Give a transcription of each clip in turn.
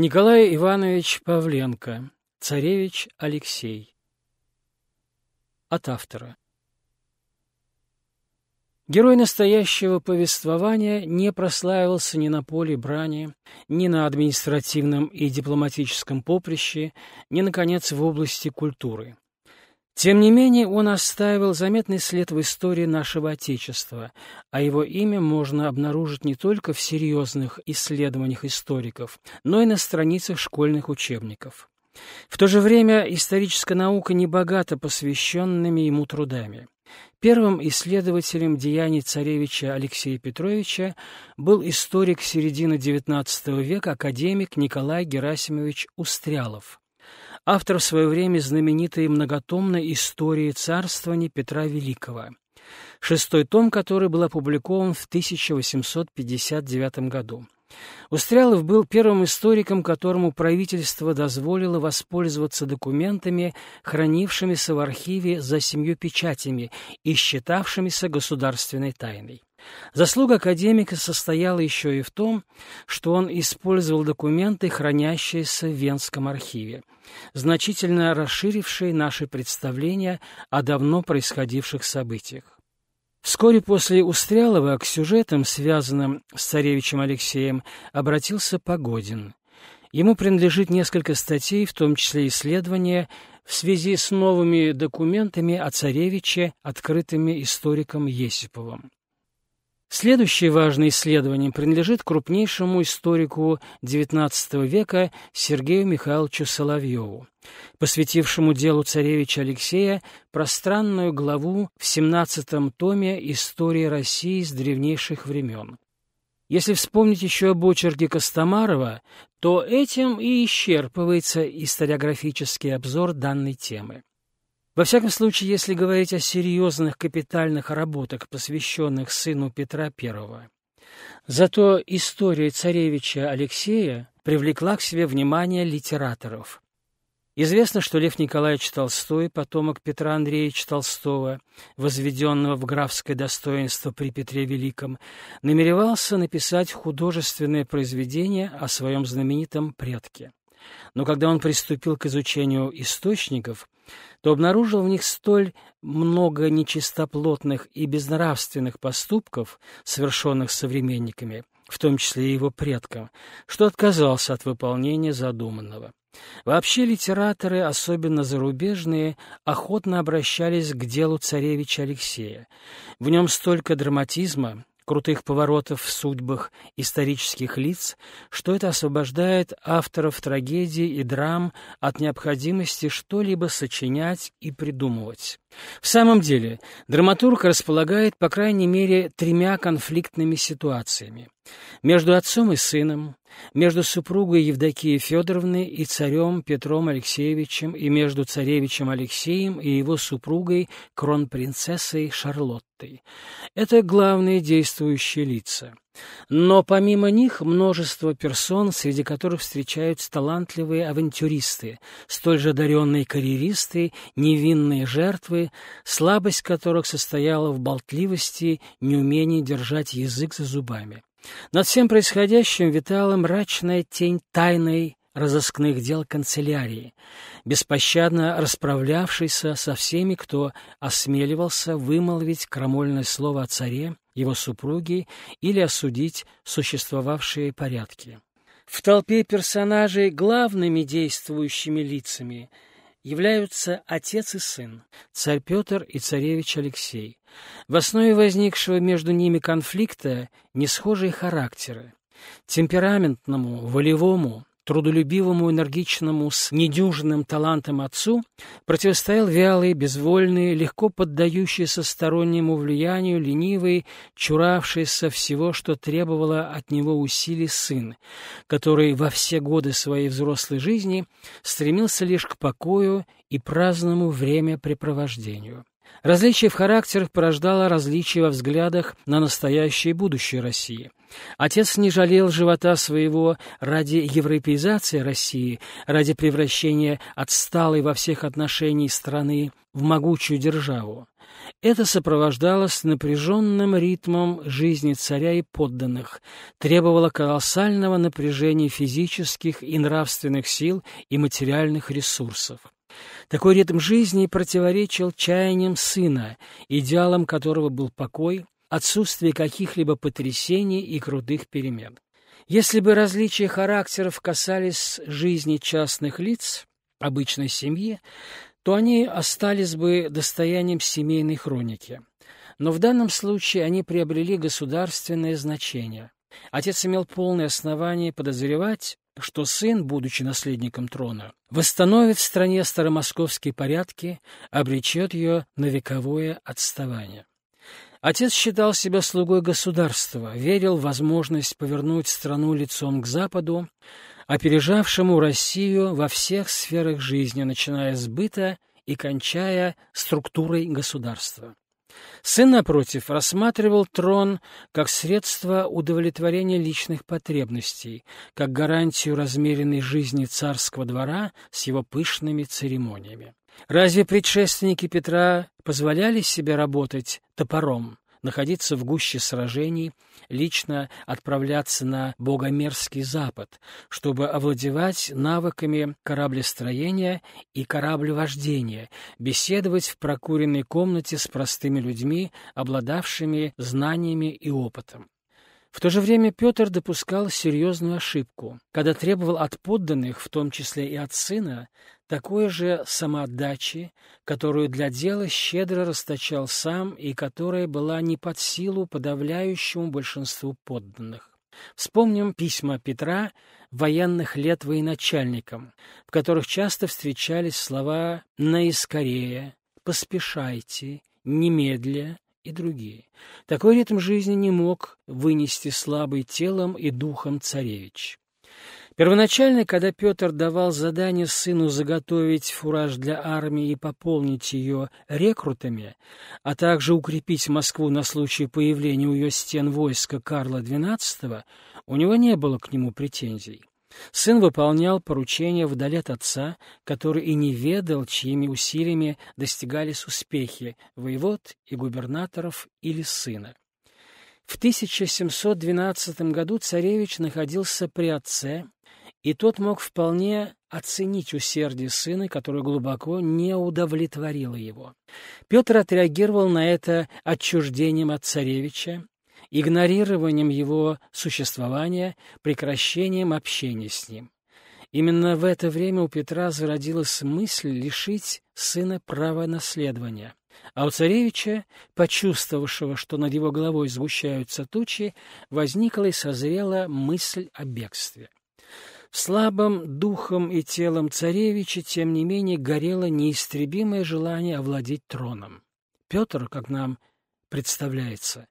Николай Иванович Павленко, царевич Алексей. От автора. Герой настоящего повествования не прославился ни на поле брани, ни на административном и дипломатическом поприще, ни, наконец, в области культуры. Тем не менее, он оставил заметный след в истории нашего Отечества, а его имя можно обнаружить не только в серьезных исследованиях историков, но и на страницах школьных учебников. В то же время историческая наука не богата посвященными ему трудами. Первым исследователем деяний царевича Алексея Петровича был историк середины XIX века академик Николай Герасимович Устрялов автор в свое время знаменитой многотомной истории царствования Петра Великого, шестой том которой был опубликован в 1859 году. Устрялов был первым историком, которому правительство дозволило воспользоваться документами, хранившимися в архиве за семью печатями и считавшимися государственной тайной. Заслуга академика состояла еще и в том, что он использовал документы, хранящиеся в Венском архиве, значительно расширившие наши представления о давно происходивших событиях. Вскоре после Устрялова к сюжетам, связанным с царевичем Алексеем, обратился Погодин. Ему принадлежит несколько статей, в том числе исследования в связи с новыми документами о царевиче, открытыми историком Есиповым. Следующее важное исследование принадлежит крупнейшему историку XIX века Сергею Михайловичу Соловьеву, посвятившему делу царевича Алексея пространную главу в XVII томе «Истории России с древнейших времен». Если вспомнить еще об очерке Костомарова, то этим и исчерпывается историографический обзор данной темы. Во всяком случае, если говорить о серьезных капитальных работах, посвященных сыну Петра I. Зато история царевича Алексея привлекла к себе внимание литераторов. Известно, что Лев Николаевич Толстой, потомок Петра Андреевича Толстого, возведенного в графское достоинство при Петре Великом, намеревался написать художественное произведение о своем знаменитом предке. Но когда он приступил к изучению источников, то обнаружил в них столь много нечистоплотных и безнравственных поступков, совершенных современниками, в том числе и его предкам, что отказался от выполнения задуманного. Вообще литераторы, особенно зарубежные, охотно обращались к делу царевича Алексея. В нем столько драматизма, крутых поворотов в судьбах исторических лиц, что это освобождает авторов трагедий и драм от необходимости что-либо сочинять и придумывать. В самом деле, драматург располагает, по крайней мере, тремя конфликтными ситуациями. Между отцом и сыном, между супругой Евдокией Федоровной и царем Петром Алексеевичем и между царевичем Алексеем и его супругой кронпринцессой Шарлоттой. Это главные действующие лица. Но помимо них множество персон, среди которых встречаются талантливые авантюристы, столь же одаренные карьеристы, невинные жертвы, слабость которых состояла в болтливости, неумении держать язык за зубами. Над всем происходящим витала мрачная тень тайной разыскных дел канцелярии, беспощадно расправлявшейся со всеми, кто осмеливался вымолвить крамольное слово о царе, его супруге или осудить существовавшие порядки. В толпе персонажей главными действующими лицами являются отец и сын, царь Петр и царевич Алексей. В основе возникшего между ними конфликта несхожие характеры. Темпераментному, волевому, трудолюбивому, энергичному, с недюжинным талантом отцу противостоял вялый, безвольный, легко поддающийся стороннему влиянию, ленивый, чуравшийся всего, что требовало от него усилий сын, который во все годы своей взрослой жизни стремился лишь к покою и праздному времяпрепровождению. Различие в характерах порождало различия во взглядах на настоящее и будущее России. Отец не жалел живота своего ради европеизации России, ради превращения отсталой во всех отношениях страны в могучую державу. Это сопровождалось напряженным ритмом жизни царя и подданных, требовало колоссального напряжения физических и нравственных сил и материальных ресурсов. Такой ритм жизни противоречил чаяниям сына, идеалом которого был покой, отсутствие каких-либо потрясений и крутых перемен. Если бы различия характеров касались жизни частных лиц, обычной семьи, то они остались бы достоянием семейной хроники. Но в данном случае они приобрели государственное значение. Отец имел полное основание подозревать, что сын, будучи наследником трона, восстановит в стране старомосковские порядки, обречет ее на вековое отставание. Отец считал себя слугой государства, верил в возможность повернуть страну лицом к Западу, опережавшему Россию во всех сферах жизни, начиная с быта и кончая структурой государства. Сын, напротив, рассматривал трон как средство удовлетворения личных потребностей, как гарантию размеренной жизни царского двора с его пышными церемониями. Разве предшественники Петра позволяли себе работать топором, находиться в гуще сражений, лично отправляться на богомерзкий запад, чтобы овладевать навыками кораблестроения и кораблевождения, беседовать в прокуренной комнате с простыми людьми, обладавшими знаниями и опытом. В то же время Петр допускал серьезную ошибку, когда требовал от подданных, в том числе и от сына, такой же самоотдачи, которую для дела щедро расточал сам и которая была не под силу подавляющему большинству подданных. Вспомним письма Петра военных лет военачальникам, в которых часто встречались слова «наискорее», «поспешайте», «немедля», и другие. Такой ритм жизни не мог вынести слабый телом и духом царевич. Первоначально, когда Петр давал задание сыну заготовить фураж для армии и пополнить ее рекрутами, а также укрепить Москву на случай появления у ее стен войска Карла XII, у него не было к нему претензий. Сын выполнял поручения вдали от отца, который и не ведал, чьими усилиями достигались успехи воевод и губернаторов или сына. В 1712 году царевич находился при отце, и тот мог вполне оценить усердие сына, которое глубоко не удовлетворило его. Петр отреагировал на это отчуждением от царевича, игнорированием его существования, прекращением общения с ним. Именно в это время у Петра зародилась мысль лишить сына права наследования. А у царевича, почувствовавшего, что над его головой сгущаются тучи, возникла и созрела мысль о бегстве. В слабом духом и телом царевича, тем не менее, горело неистребимое желание овладеть троном. Петр, как нам представляется,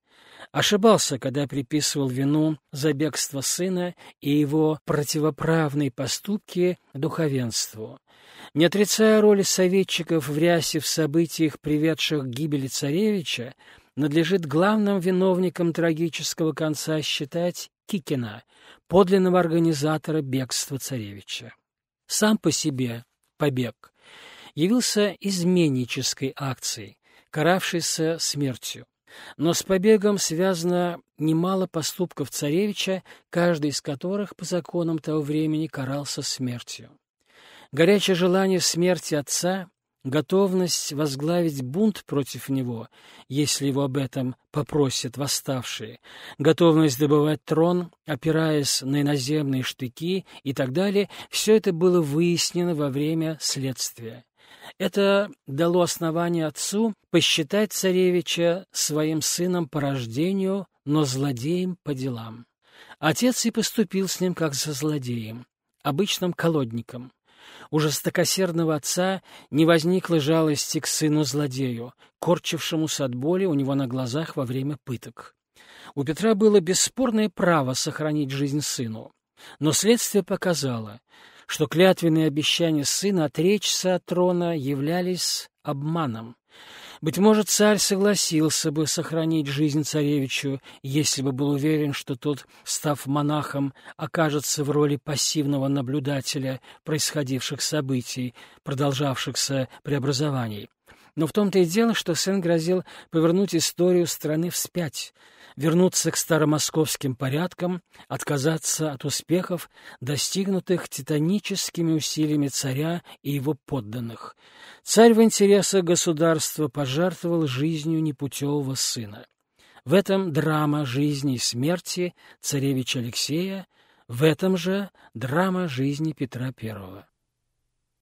ошибался, когда приписывал вину за бегство сына и его противоправные поступки духовенству. Не отрицая роли советчиков в рясе в событиях, приведших к гибели царевича, надлежит главным виновником трагического конца считать Кикина, подлинного организатора бегства царевича. Сам по себе побег явился изменнической акцией, каравшейся смертью. Но с побегом связано немало поступков царевича, каждый из которых по законам того времени карался смертью. Горячее желание смерти отца, готовность возглавить бунт против него, если его об этом попросят восставшие, готовность добывать трон, опираясь на иноземные штыки и так далее, все это было выяснено во время следствия. Это дало основание отцу посчитать царевича своим сыном по рождению, но злодеем по делам. Отец и поступил с ним как со злодеем, обычным колодником. У жестокосердного отца не возникло жалости к сыну-злодею, корчившемуся от боли у него на глазах во время пыток. У Петра было бесспорное право сохранить жизнь сыну, но следствие показало, что клятвенные обещания сына отречься от трона являлись обманом. Быть может, царь согласился бы сохранить жизнь царевичу, если бы был уверен, что тот, став монахом, окажется в роли пассивного наблюдателя происходивших событий, продолжавшихся преобразований. Но в том-то и дело, что сын грозил повернуть историю страны вспять, вернуться к старомосковским порядкам, отказаться от успехов, достигнутых титаническими усилиями царя и его подданных. Царь в интересах государства пожертвовал жизнью непутевого сына. В этом драма жизни и смерти царевича Алексея, в этом же драма жизни Петра I.